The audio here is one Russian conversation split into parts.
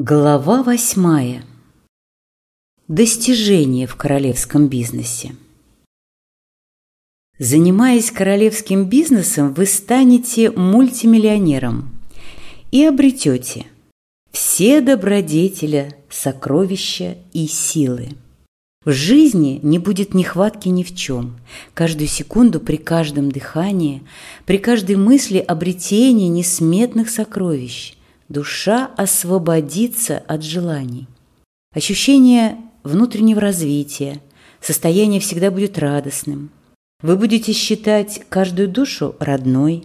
Глава восьмая. Достижения в королевском бизнесе. Занимаясь королевским бизнесом, вы станете мультимиллионером и обретете все добродетеля, сокровища и силы. В жизни не будет нехватки ни в чем. Каждую секунду, при каждом дыхании, при каждой мысли обретения несметных сокровищ – душа освободится от желаний. Ощущение внутреннего развития, состояние всегда будет радостным. Вы будете считать каждую душу родной.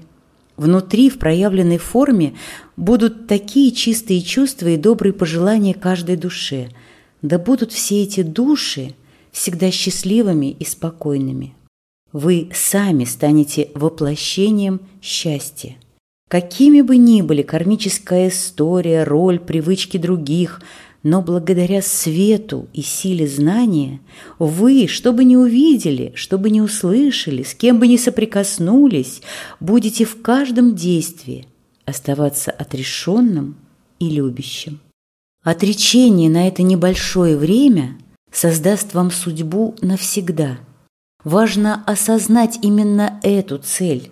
Внутри, в проявленной форме, будут такие чистые чувства и добрые пожелания каждой душе – да будут все эти души всегда счастливыми и спокойными. Вы сами станете воплощением счастья. Какими бы ни были кармическая история, роль, привычки других, но благодаря свету и силе знания вы, что бы ни увидели, что бы ни услышали, с кем бы ни соприкоснулись, будете в каждом действии оставаться отрешенным и любящим. Отречение на это небольшое время создаст вам судьбу навсегда. Важно осознать именно эту цель.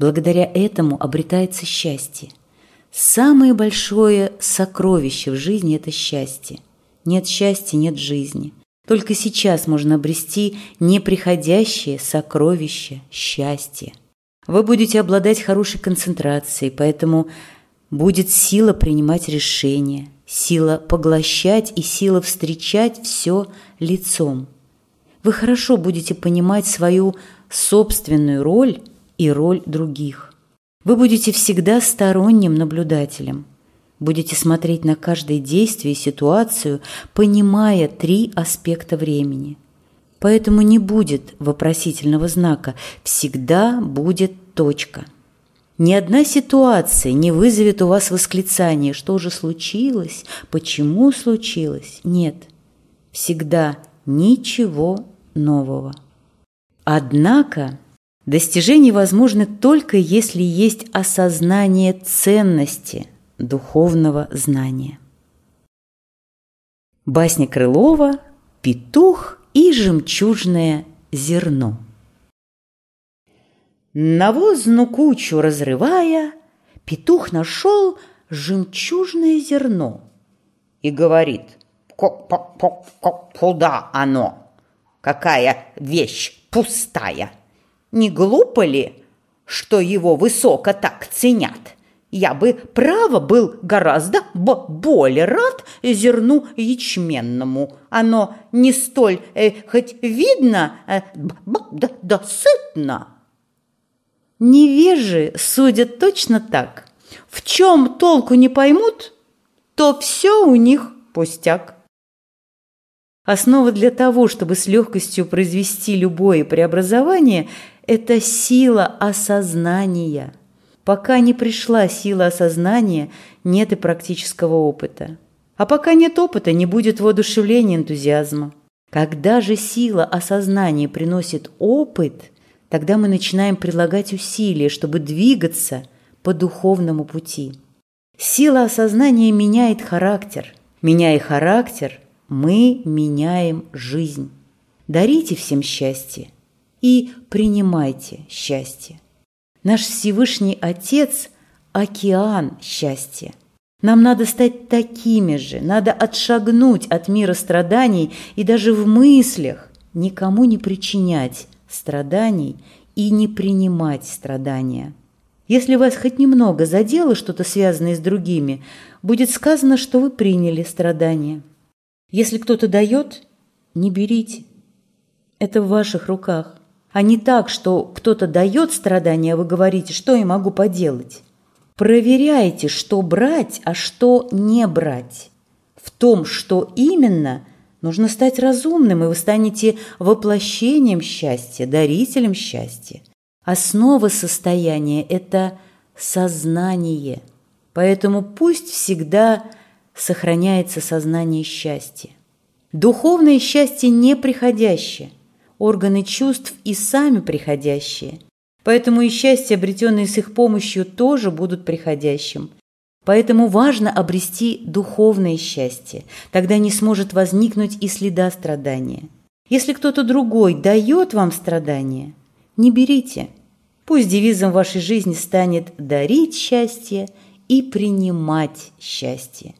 Благодаря этому обретается счастье. Самое большое сокровище в жизни – это счастье. Нет счастья – нет жизни. Только сейчас можно обрести неприходящее сокровище счастья. Вы будете обладать хорошей концентрацией, поэтому будет сила принимать решения – сила поглощать и сила встречать все лицом. Вы хорошо будете понимать свою собственную роль и роль других. Вы будете всегда сторонним наблюдателем. Будете смотреть на каждое действие и ситуацию, понимая три аспекта времени. Поэтому не будет вопросительного знака, всегда будет точка. Ни одна ситуация не вызовет у вас восклицание, что же случилось, почему случилось. Нет, всегда ничего нового. Однако достижения возможны только если есть осознание ценности духовного знания. Басня Крылова «Петух и жемчужное зерно». Навозну кучу разрывая, петух нашел жемчужное зерно и говорит, куда оно? Какая вещь пустая! Не глупо ли, что его высоко так ценят? Я бы, право, был гораздо более рад зерну ячменному. Оно не столь, э, хоть видно, э, да, да сытно. Невежи судят точно так. В чем толку не поймут, то все у них пустяк. Основа для того, чтобы с легкостью произвести любое преобразование, это сила осознания. Пока не пришла сила осознания, нет и практического опыта. А пока нет опыта, не будет воодушевления энтузиазма. Когда же сила осознания приносит опыт – Тогда мы начинаем прилагать усилия, чтобы двигаться по духовному пути. Сила осознания меняет характер. Меняя характер, мы меняем жизнь. Дарите всем счастье и принимайте счастье. Наш Всевышний Отец – океан счастья. Нам надо стать такими же, надо отшагнуть от мира страданий и даже в мыслях никому не причинять страданий и не принимать страдания. Если вас хоть немного задело что-то связанное с другими, будет сказано, что вы приняли страдания. Если кто-то дает, не берите. Это в ваших руках. А не так, что кто-то дает страдания, а вы говорите, что я могу поделать. Проверяйте, что брать, а что не брать. В том, что именно Нужно стать разумным, и вы станете воплощением счастья, дарителем счастья. Основа состояния – это сознание. Поэтому пусть всегда сохраняется сознание счастья. Духовное счастье неприходящее, органы чувств и сами приходящие. Поэтому и счастье, обретенное с их помощью, тоже будут приходящим. Поэтому важно обрести духовное счастье, тогда не сможет возникнуть и следа страдания. Если кто-то другой дает вам страдания, не берите. Пусть девизом вашей жизни станет дарить счастье и принимать счастье.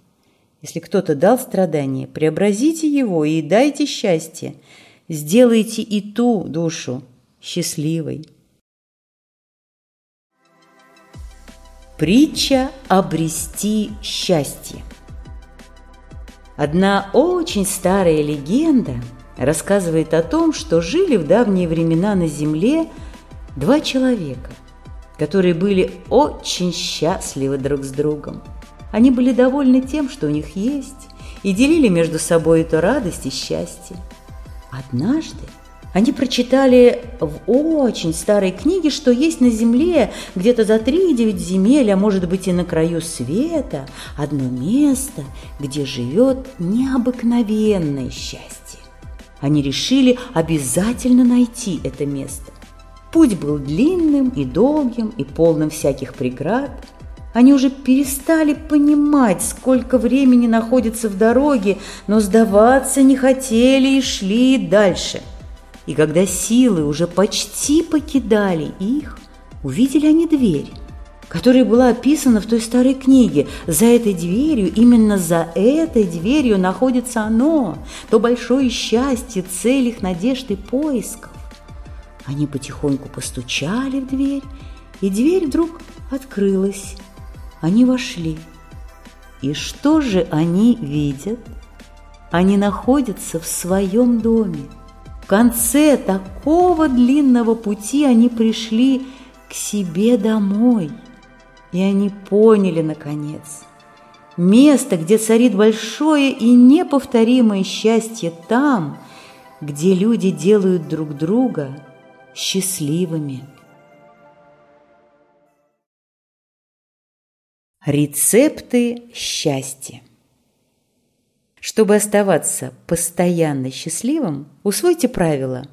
Если кто-то дал страдание, преобразите его и дайте счастье. Сделайте и ту душу счастливой. Притча «Обрести счастье». Одна очень старая легенда рассказывает о том, что жили в давние времена на Земле два человека, которые были очень счастливы друг с другом. Они были довольны тем, что у них есть, и делили между собой эту радость и счастье. Однажды они прочитали в очень старой книге, что есть на Земле где-то за три-девять земель, а может быть и на краю света, одно место, где живет необыкновенное счастье. Они решили обязательно найти это место. Путь был длинным и долгим, и полным всяких преград. Они уже перестали понимать, сколько времени находится в дороге, но сдаваться не хотели и шли дальше – и когда силы уже почти покидали их, увидели они дверь, которая была описана в той старой книге. За этой дверью, именно за этой дверью находится оно, то большое счастье, цель их надежд и поисков. Они потихоньку постучали в дверь, и дверь вдруг открылась. Они вошли. И что же они видят? Они находятся в своем доме – конце такого длинного пути они пришли к себе домой. И они поняли, наконец, место, где царит большое и неповторимое счастье там, где люди делают друг друга счастливыми. Рецепты счастья чтобы оставаться постоянно счастливым, усвойте правило.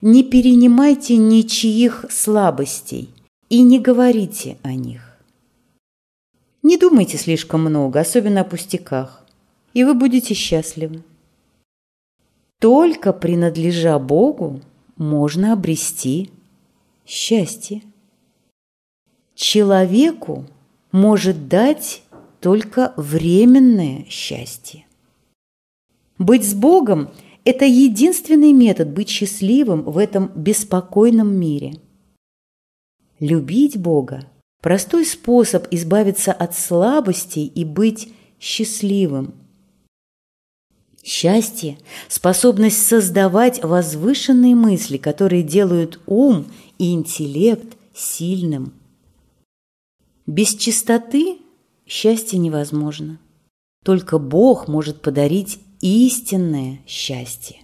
Не перенимайте ничьих слабостей и не говорите о них. Не думайте слишком много, особенно о пустяках, и вы будете счастливы. Только принадлежа Богу можно обрести счастье. Человеку может дать только временное счастье. Быть с Богом – это единственный метод быть счастливым в этом беспокойном мире. Любить Бога – простой способ избавиться от слабостей и быть счастливым. Счастье – способность создавать возвышенные мысли, которые делают ум и интеллект сильным. Без чистоты счастье невозможно. Только Бог может подарить истинное счастье.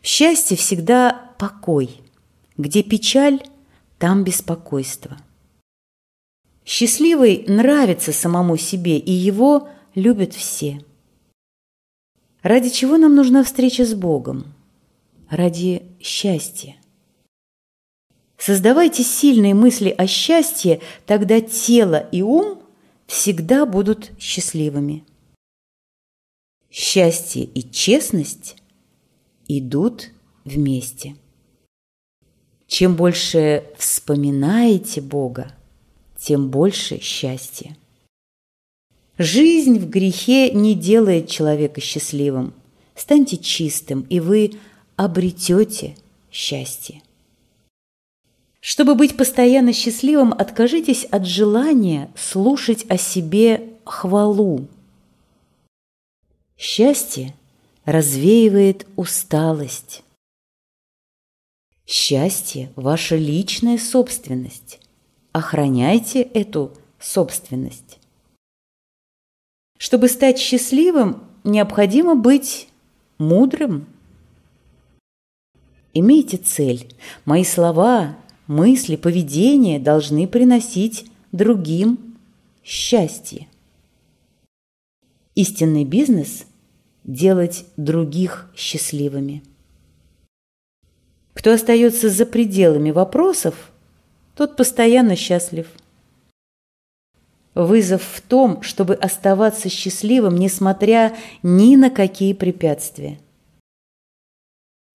В счастье всегда покой. Где печаль, там беспокойство. Счастливый нравится самому себе, и его любят все. Ради чего нам нужна встреча с Богом? Ради счастья. Создавайте сильные мысли о счастье, тогда тело и ум всегда будут счастливыми. Счастье и честность идут вместе. Чем больше вспоминаете Бога, тем больше счастья. Жизнь в грехе не делает человека счастливым. Станьте чистым, и вы обретете счастье. Чтобы быть постоянно счастливым, откажитесь от желания слушать о себе хвалу, Счастье развеивает усталость. Счастье – ваша личная собственность. Охраняйте эту собственность. Чтобы стать счастливым, необходимо быть мудрым. Имейте цель. Мои слова, мысли, поведение должны приносить другим счастье. Истинный бизнес – делать других счастливыми. Кто остается за пределами вопросов, тот постоянно счастлив. Вызов в том, чтобы оставаться счастливым, несмотря ни на какие препятствия.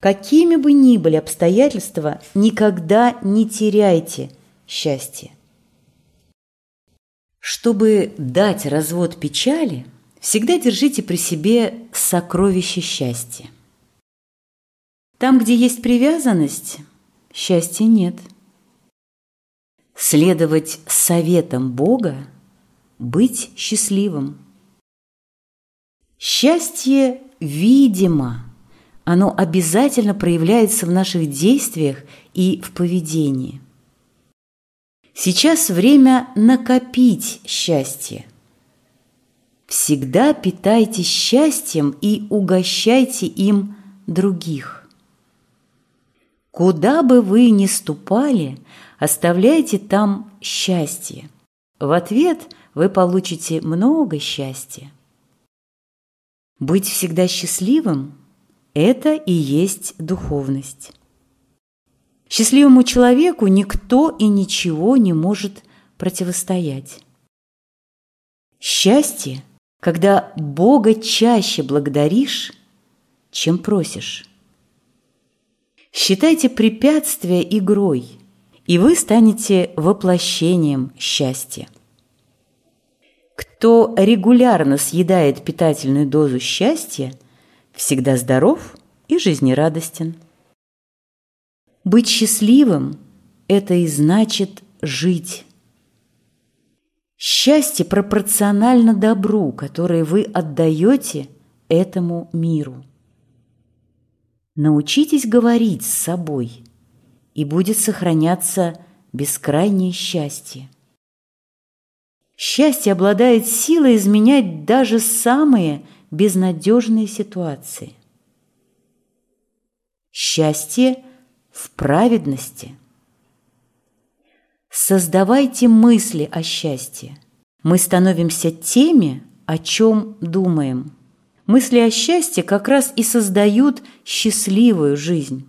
Какими бы ни были обстоятельства, никогда не теряйте счастье. Чтобы дать развод печали, всегда держите при себе сокровище счастья. Там, где есть привязанность, счастья нет. Следовать советам Бога – быть счастливым. Счастье видимо, оно обязательно проявляется в наших действиях и в поведении. Сейчас время накопить счастье. Всегда питайте счастьем и угощайте им других. Куда бы вы ни ступали, оставляйте там счастье. В ответ вы получите много счастья. Быть всегда счастливым – это и есть духовность. Счастливому человеку никто и ничего не может противостоять. Счастье, когда Бога чаще благодаришь, чем просишь. Считайте препятствия игрой, и вы станете воплощением счастья. Кто регулярно съедает питательную дозу счастья, всегда здоров и жизнерадостен. Быть счастливым – это и значит жить. Счастье пропорционально добру, которое вы отдаете этому миру. Научитесь говорить с собой, и будет сохраняться бескрайнее счастье. Счастье обладает силой изменять даже самые безнадежные ситуации. Счастье – в праведности. Создавайте мысли о счастье. Мы становимся теми, о чем думаем. Мысли о счастье как раз и создают счастливую жизнь.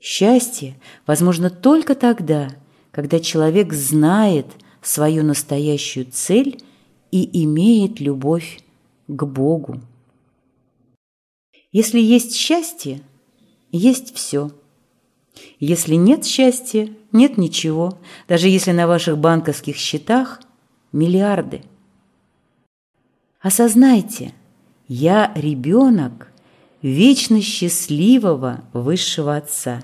Счастье возможно только тогда, когда человек знает свою настоящую цель и имеет любовь к Богу. Если есть счастье – есть все. Если нет счастья, нет ничего, даже если на ваших банковских счетах миллиарды. Осознайте, я ребенок вечно счастливого высшего Отца,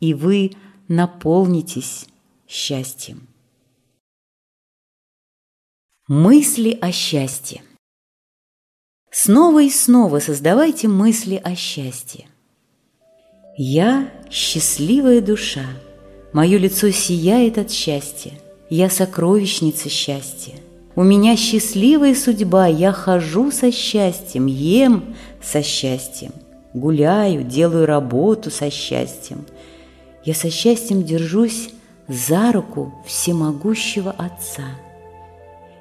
и вы наполнитесь счастьем. Мысли о счастье. Снова и снова создавайте мысли о счастье. Я счастливая душа, мое лицо сияет от счастья, я сокровищница счастья. У меня счастливая судьба, я хожу со счастьем, ем со счастьем, гуляю, делаю работу со счастьем. Я со счастьем держусь за руку всемогущего Отца.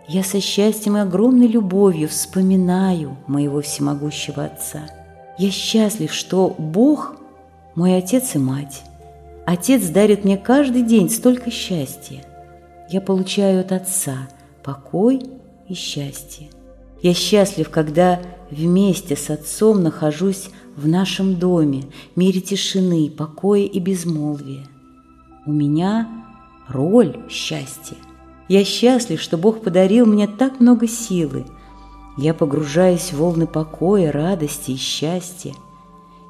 Я со счастьем и огромной любовью вспоминаю моего всемогущего Отца. Я счастлив, что Бог – мой отец и мать. Отец дарит мне каждый день столько счастья. Я получаю от отца покой и счастье. Я счастлив, когда вместе с отцом нахожусь в нашем доме, мире тишины, покоя и безмолвия. У меня роль счастья. Я счастлив, что Бог подарил мне так много силы. Я погружаюсь в волны покоя, радости и счастья.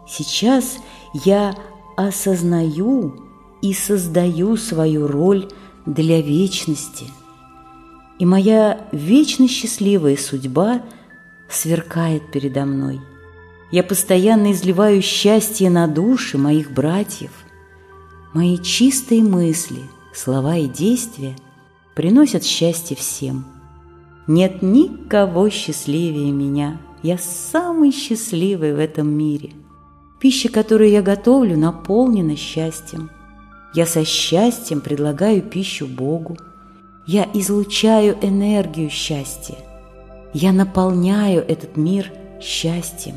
Сейчас я осознаю и создаю свою роль для вечности. И моя вечно счастливая судьба сверкает передо мной. Я постоянно изливаю счастье на души моих братьев. Мои чистые мысли, слова и действия приносят счастье всем. Нет никого счастливее меня. Я самый счастливый в этом мире – Пища, которую я готовлю, наполнена счастьем. Я со счастьем предлагаю пищу Богу. Я излучаю энергию счастья. Я наполняю этот мир счастьем.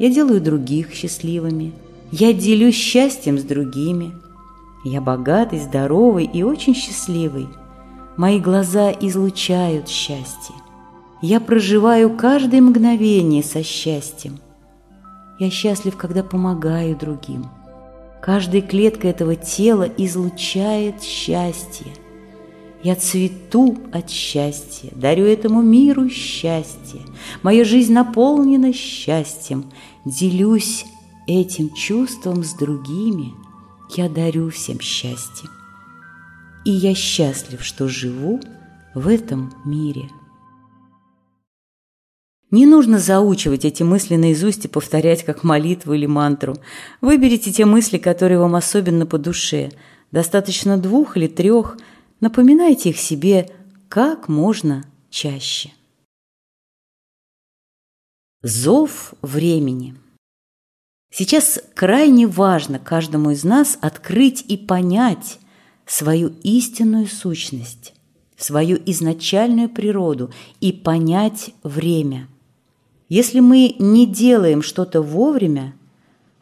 Я делаю других счастливыми. Я делюсь счастьем с другими. Я богатый, здоровый и очень счастливый. Мои глаза излучают счастье. Я проживаю каждое мгновение со счастьем. Я счастлив, когда помогаю другим. Каждая клетка этого тела излучает счастье. Я цвету от счастья, дарю этому миру счастье. Моя жизнь наполнена счастьем. Делюсь этим чувством с другими. Я дарю всем счастье. И я счастлив, что живу в этом мире. Не нужно заучивать эти мысли наизусть и повторять как молитву или мантру. Выберите те мысли, которые вам особенно по душе. Достаточно двух или трех – Напоминайте их себе как можно чаще. Зов времени. Сейчас крайне важно каждому из нас открыть и понять свою истинную сущность, свою изначальную природу и понять время. Если мы не делаем что-то вовремя,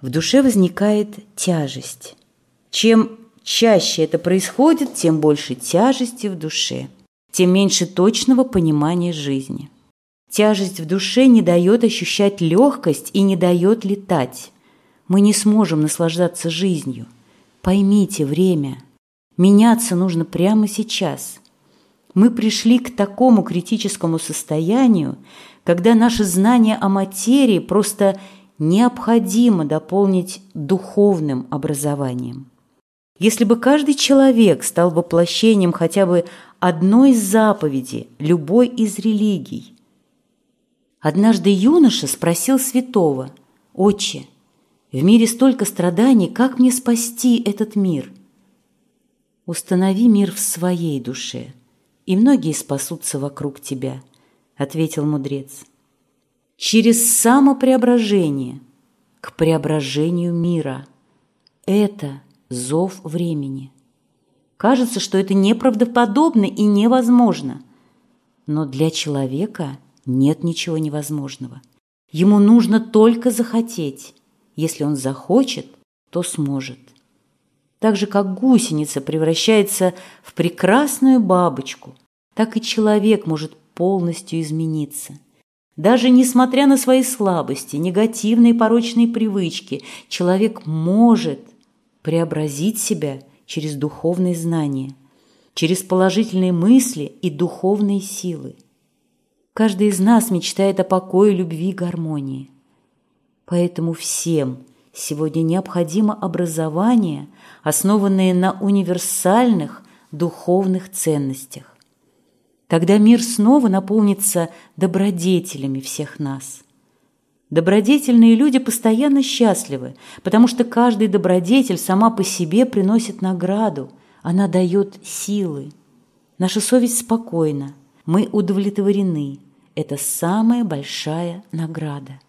в душе возникает тяжесть. Чем чаще это происходит, тем больше тяжести в душе, тем меньше точного понимания жизни. Тяжесть в душе не дает ощущать легкость и не дает летать. Мы не сможем наслаждаться жизнью. Поймите время. Меняться нужно прямо сейчас. Мы пришли к такому критическому состоянию, когда наше знание о материи просто необходимо дополнить духовным образованием. Если бы каждый человек стал воплощением хотя бы одной из заповедей любой из религий. Однажды юноша спросил святого, «Отче, в мире столько страданий, как мне спасти этот мир?» «Установи мир в своей душе, и многие спасутся вокруг тебя», — ответил мудрец. «Через самопреображение к преображению мира. Это – зов времени. Кажется, что это неправдоподобно и невозможно. Но для человека нет ничего невозможного. Ему нужно только захотеть. Если он захочет, то сможет. Так же, как гусеница превращается в прекрасную бабочку, так и человек может полностью измениться. Даже несмотря на свои слабости, негативные порочные привычки, человек может преобразить себя через духовные знания, через положительные мысли и духовные силы. Каждый из нас мечтает о покое, любви и гармонии. Поэтому всем сегодня необходимо образование, основанное на универсальных духовных ценностях. Тогда мир снова наполнится добродетелями всех нас – Добродетельные люди постоянно счастливы, потому что каждый добродетель сама по себе приносит награду, она дает силы. Наша совесть спокойна, мы удовлетворены. Это самая большая награда.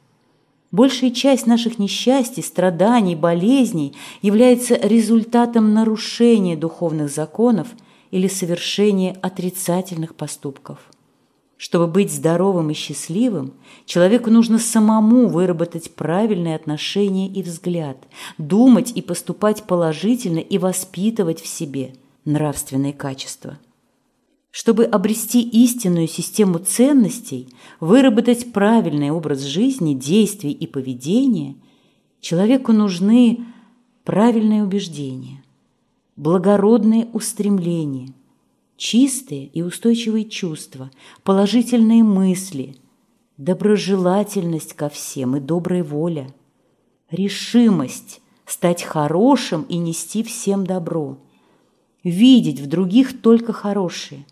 Большая часть наших несчастий, страданий, болезней является результатом нарушения духовных законов или совершения отрицательных поступков. Чтобы быть здоровым и счастливым, человеку нужно самому выработать правильные отношения и взгляд, думать и поступать положительно и воспитывать в себе нравственные качества. Чтобы обрести истинную систему ценностей, выработать правильный образ жизни, действий и поведения, человеку нужны правильные убеждения, благородные устремления – чистые и устойчивые чувства, положительные мысли, доброжелательность ко всем и добрая воля, решимость стать хорошим и нести всем добро, видеть в других только хорошие,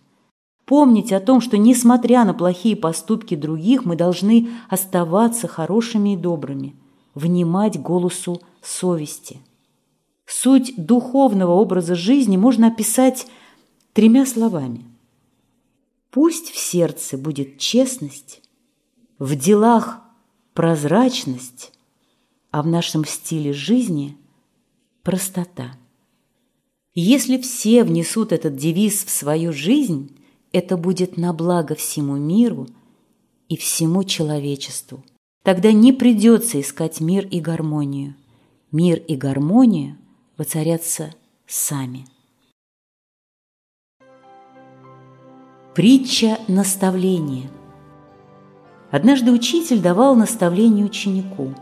помнить о том, что, несмотря на плохие поступки других, мы должны оставаться хорошими и добрыми, внимать голосу совести. Суть духовного образа жизни можно описать тремя словами. Пусть в сердце будет честность, в делах прозрачность, а в нашем стиле жизни простота. Если все внесут этот девиз в свою жизнь, это будет на благо всему миру и всему человечеству. Тогда не придется искать мир и гармонию. Мир и гармония воцарятся сами. Притча наставления. Однажды учитель давал наставление ученику.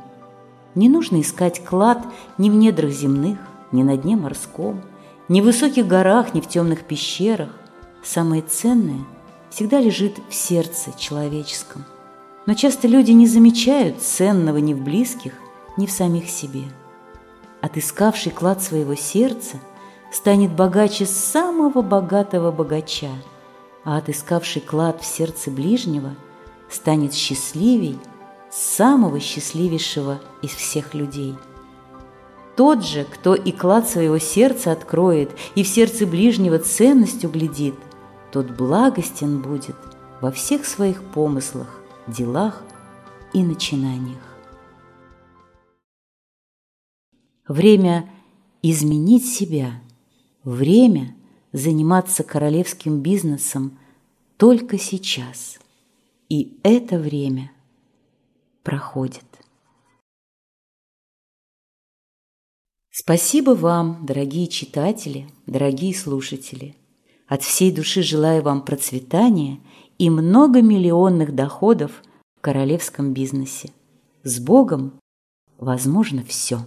Не нужно искать клад ни в недрах земных, ни на дне морском, ни в высоких горах, ни в темных пещерах. Самое ценное всегда лежит в сердце человеческом. Но часто люди не замечают ценного ни в близких, ни в самих себе. Отыскавший клад своего сердца станет богаче самого богатого богача – а отыскавший клад в сердце ближнего станет счастливей самого счастливейшего из всех людей. Тот же, кто и клад своего сердца откроет, и в сердце ближнего ценность углядит, тот благостен будет во всех своих помыслах, делах и начинаниях. Время изменить себя, время заниматься королевским бизнесом только сейчас. И это время проходит. Спасибо вам, дорогие читатели, дорогие слушатели. От всей души желаю вам процветания и многомиллионных доходов в королевском бизнесе. С Богом возможно все.